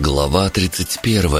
Глава 31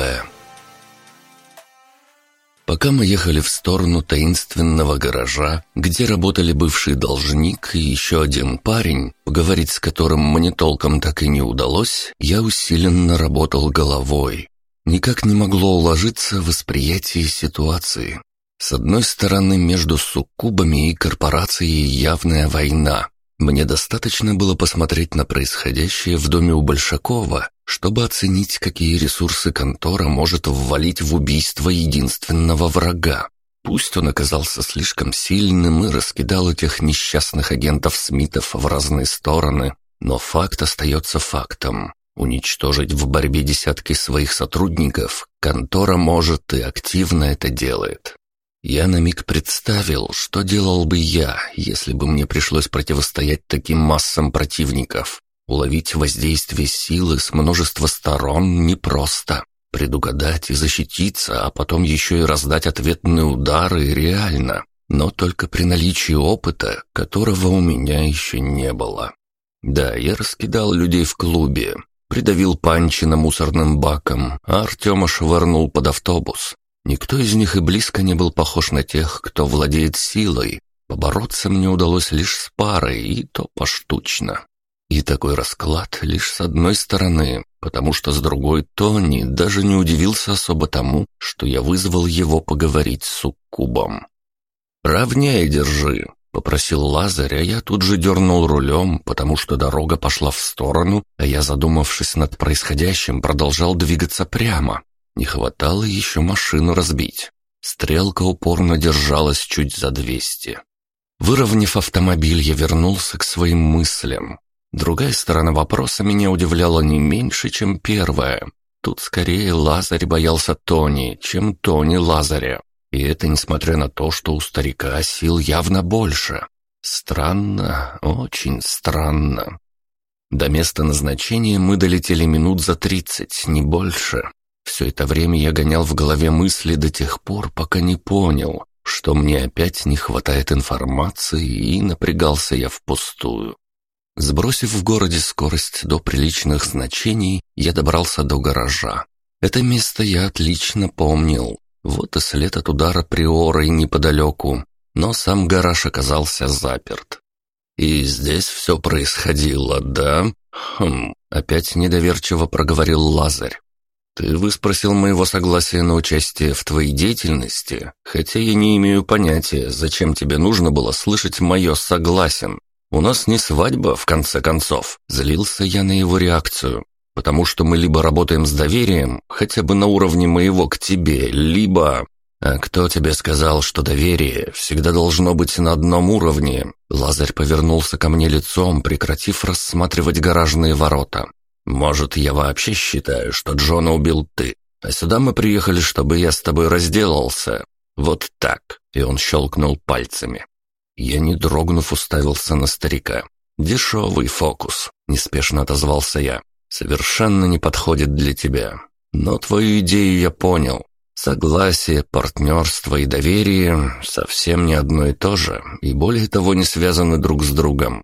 Пока мы ехали в сторону таинственного гаража, где работали бывший должник и еще один парень, поговорить с которым мне толком так и не удалось, я усиленно работал головой. Никак не могло уложиться восприятие ситуации. С одной стороны, между суккубами и корпорацией явная война. Мне достаточно было посмотреть на происходящее в доме у Большакова, чтобы оценить, какие ресурсы контора может ввалить в убийство единственного врага. Пусть он оказался слишком сильным и раскидал этих несчастных агентов Смитов в разные стороны, но факт остается фактом. Уничтожить в борьбе десятки своих сотрудников контора может и активно это делает. Я на миг представил, что делал бы я, если бы мне пришлось противостоять таким массам противников. Уловить воздействие силы с множества сторон непросто. Предугадать и защититься, а потом еще и раздать ответные удары реально, но только при наличии опыта, которого у меня еще не было. Да, я раскидал людей в клубе, придавил Панчина мусорным баком, а Артема швырнул под автобус. Никто из них и близко не был похож на тех, кто владеет силой. Побороться мне удалось лишь с парой, и то поштучно. И такой расклад лишь с одной стороны, потому что с другой Тони даже не удивился особо тому, что я вызвал его поговорить с суккубом. «Ровнее держи», — попросил Лазарь, а я тут же дернул рулем, потому что дорога пошла в сторону, а я, задумавшись над происходящим, продолжал двигаться прямо. Не хватало еще машину разбить. Стрелка упорно держалась чуть за двести. Выровняв автомобиль, я вернулся к своим мыслям. Другая сторона вопроса меня удивляла не меньше, чем первая. Тут скорее Лазарь боялся Тони, чем Тони Лазаря. И это несмотря на то, что у старика сил явно больше. Странно, очень странно. До места назначения мы долетели минут за тридцать, не больше. Все это время я гонял в голове мысли до тех пор, пока не понял, что мне опять не хватает информации, и напрягался я впустую. Сбросив в городе скорость до приличных значений, я добрался до гаража. Это место я отлично помнил. Вот и след от удара приорой неподалеку, но сам гараж оказался заперт. «И здесь все происходило, да?» «Хм...» — опять недоверчиво проговорил Лазарь. Ты выспросил моего согласия на участие в твоей деятельности, хотя я не имею понятия, зачем тебе нужно было слышать мое «согласен». У нас не свадьба, в конце концов. Злился я на его реакцию, потому что мы либо работаем с доверием, хотя бы на уровне моего к тебе, либо... «А кто тебе сказал, что доверие всегда должно быть на одном уровне?» Лазарь повернулся ко мне лицом, прекратив рассматривать гаражные ворота. Может, я вообще считаю, что Джона убил ты, а сюда мы приехали, чтобы я с тобой разделался. Вот так». И он щелкнул пальцами. Я, не дрогнув, уставился на старика. «Дешевый фокус», — неспешно отозвался я. «Совершенно не подходит для тебя. Но твою идею я понял. Согласие, партнерство и доверие совсем не одно и то же, и более того не связаны друг с другом.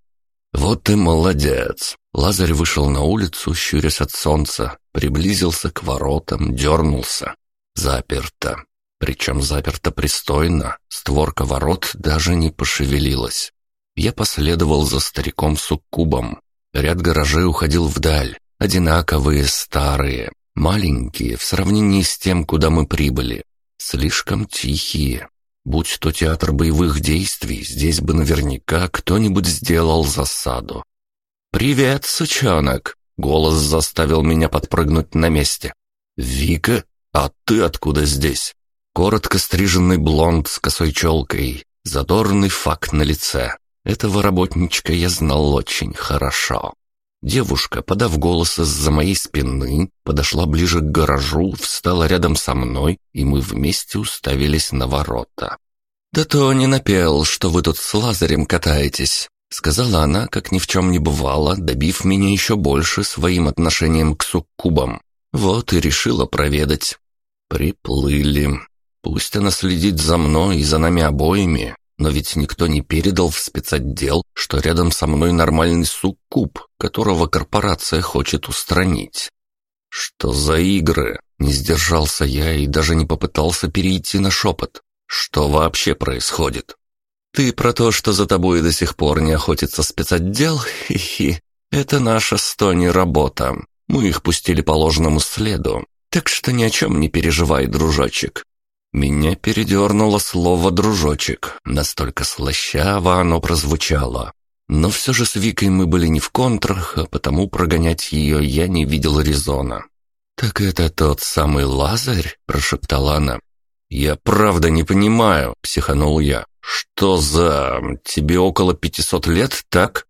Вот ты молодец. Лазарь вышел на улицу, щурясь от солнца, приблизился к воротам, дернулся. Заперто. Причем заперто пристойно, створка ворот даже не пошевелилась. Я последовал за стариком Суккубом. Ряд гаражей уходил вдаль, одинаковые, старые, маленькие в сравнении с тем, куда мы прибыли. Слишком тихие. Будь то театр боевых действий, здесь бы наверняка кто-нибудь сделал засаду. «Привет, сучонок!» — голос заставил меня подпрыгнуть на месте. «Вика, а ты откуда здесь?» Коротко стриженный блонд с косой челкой, задорный факт на лице. Этого работничка я знал очень хорошо. Девушка, подав голос из-за моей спины, подошла ближе к гаражу, встала рядом со мной, и мы вместе уставились на ворота. «Да то не напел, что вы тут с Лазарем катаетесь. Сказала она, как ни в чем не бывало, добив меня еще больше своим отношением к суккубам. Вот и решила проведать. Приплыли. Пусть она следит за мной и за нами обоими, но ведь никто не передал в спецотдел, что рядом со мной нормальный суккуб, которого корпорация хочет устранить. «Что за игры?» Не сдержался я и даже не попытался перейти на шепот. «Что вообще происходит?» «Ты про то, что за тобой до сих пор не охотится спецотдел? Хи-хи. Это наша с Тони работа. Мы их пустили по ложному следу. Так что ни о чем не переживай, дружочек. Меня передернуло слово «дружочек». Настолько слащаво оно прозвучало. Но все же с Викой мы были не в контрах, а потому прогонять ее я не видел резона. «Так это тот самый Лазарь?» – прошептала она. «Я правда не понимаю», – психанул я. «Что за... тебе около пятисот лет, так?»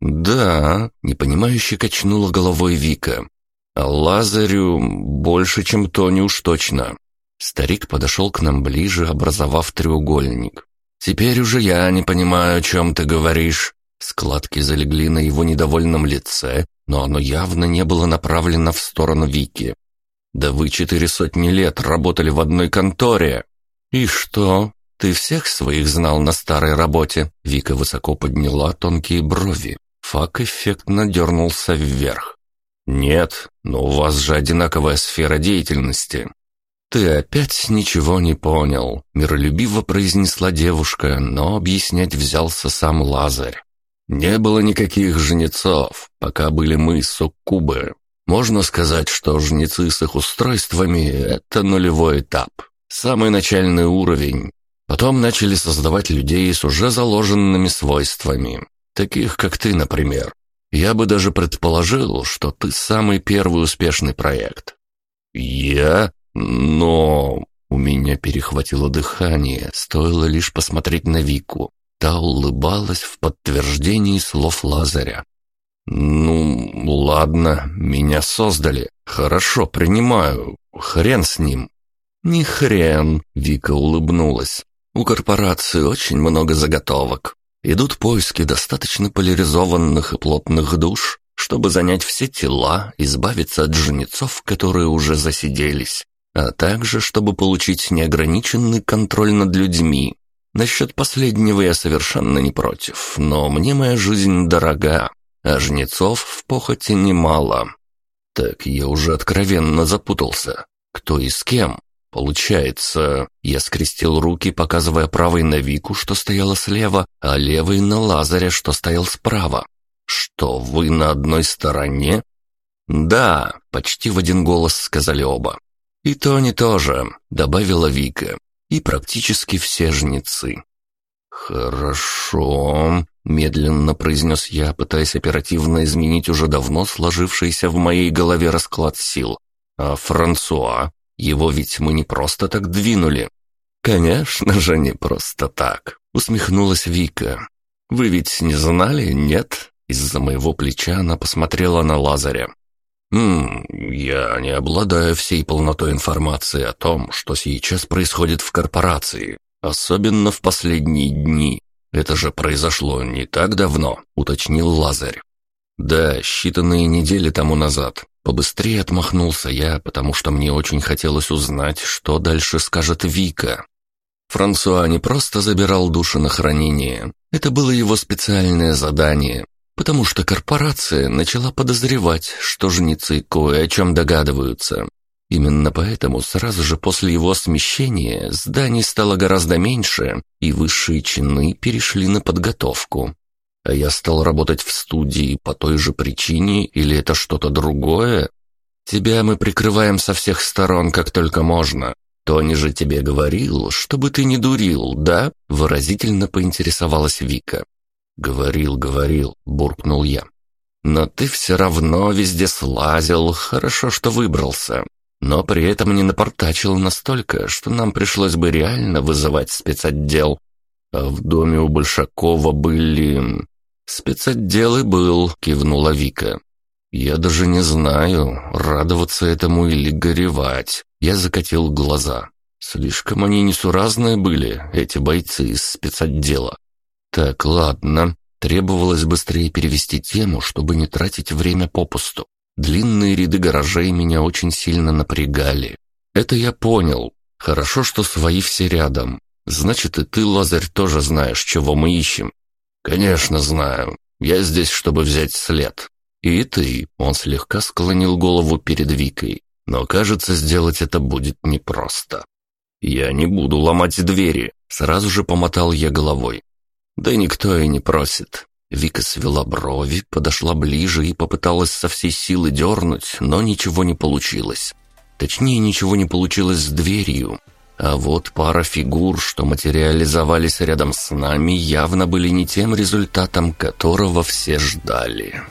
«Да», — непонимающе качнула головой Вика. «А Лазарю больше, чем Тони уж точно». Старик подошел к нам ближе, образовав треугольник. «Теперь уже я не понимаю, о чем ты говоришь». Складки залегли на его недовольном лице, но оно явно не было направлено в сторону Вики. «Да вы четыре сотни лет работали в одной конторе». «И что? Ты всех своих знал на старой работе?» Вика высоко подняла тонкие брови. Фак эффектно дернулся вверх. «Нет, но у вас же одинаковая сфера деятельности». «Ты опять ничего не понял», — миролюбиво произнесла девушка, но объяснять взялся сам Лазарь. «Не было никаких жнецов, пока были мы суккубы. Можно сказать, что жнецы с их устройствами — это нулевой этап, самый начальный уровень. Потом начали создавать людей с уже заложенными свойствами. Таких, как ты, например. Я бы даже предположил, что ты самый первый успешный проект. Я? Но... У меня перехватило дыхание, стоило лишь посмотреть на Вику. Та улыбалась в подтверждении слов Лазаря. «Ну, ладно, меня создали. Хорошо, принимаю. Хрен с ним». «Не хрен», — Вика улыбнулась. «У корпорации очень много заготовок. Идут поиски достаточно поляризованных и плотных душ, чтобы занять все тела, избавиться от жнецов, которые уже засиделись, а также чтобы получить неограниченный контроль над людьми. Насчет последнего я совершенно не против, но мне моя жизнь дорога, а жнецов в похоти немало. Так я уже откровенно запутался. Кто и с кем? Получается, я скрестил руки, показывая правой на Вику, что стояла слева, а левой на Лазаря, что стоял справа. Что, вы на одной стороне? Да, почти в один голос сказали оба. И Тони тоже, добавила Вика. И практически все жнецы. Хорошо, медленно произнес я, пытаясь оперативно изменить уже давно сложившийся в моей голове расклад сил. А Франсуа? Его ведь мы не просто так двинули». «Конечно же, не просто так», — усмехнулась Вика. «Вы ведь не знали, нет?» Из-за моего плеча она посмотрела на Лазаря. «Хм, я не обладаю всей полнотой информации о том, что сейчас происходит в корпорации, особенно в последние дни. Это же произошло не так давно», — уточнил Лазарь. «Да, считанные недели тому назад. Побыстрее отмахнулся я, потому что мне очень хотелось узнать, что дальше скажет Вика. Франсуа не просто забирал души на хранение, это было его специальное задание, потому что корпорация начала подозревать, что жнецы кое о чем догадываются. Именно поэтому сразу же после его смещения зданий стало гораздо меньше, и высшие чины перешли на подготовку. А я стал работать в студии по той же причине или это что-то другое? Тебя мы прикрываем со всех сторон, как только можно. Тони же тебе говорил, чтобы ты не дурил, да?» Выразительно поинтересовалась Вика. «Говорил, говорил», — буркнул я. «Но ты все равно везде слазил, хорошо, что выбрался. Но при этом не напортачил настолько, что нам пришлось бы реально вызывать спецотдел. А в доме у Большакова были... «Спецотдел и был», — кивнула Вика. «Я даже не знаю, радоваться этому или горевать». Я закатил глаза. Слишком они несуразные были, эти бойцы из спецотдела. Так, ладно. Требовалось быстрее перевести тему, чтобы не тратить время попусту. Длинные ряды гаражей меня очень сильно напрягали. Это я понял. Хорошо, что свои все рядом. Значит, и ты, Лазарь, тоже знаешь, чего мы ищем. «Конечно знаю. Я здесь, чтобы взять след». «И ты», — он слегка склонил голову перед Викой. «Но, кажется, сделать это будет непросто». «Я не буду ломать двери», — сразу же помотал я головой. «Да никто и не просит». Вика свела брови, подошла ближе и попыталась со всей силы дернуть, но ничего не получилось. Точнее, ничего не получилось с дверью. А вот пара фигур, что материализовались рядом с нами, явно были не тем результатом, которого все ждали.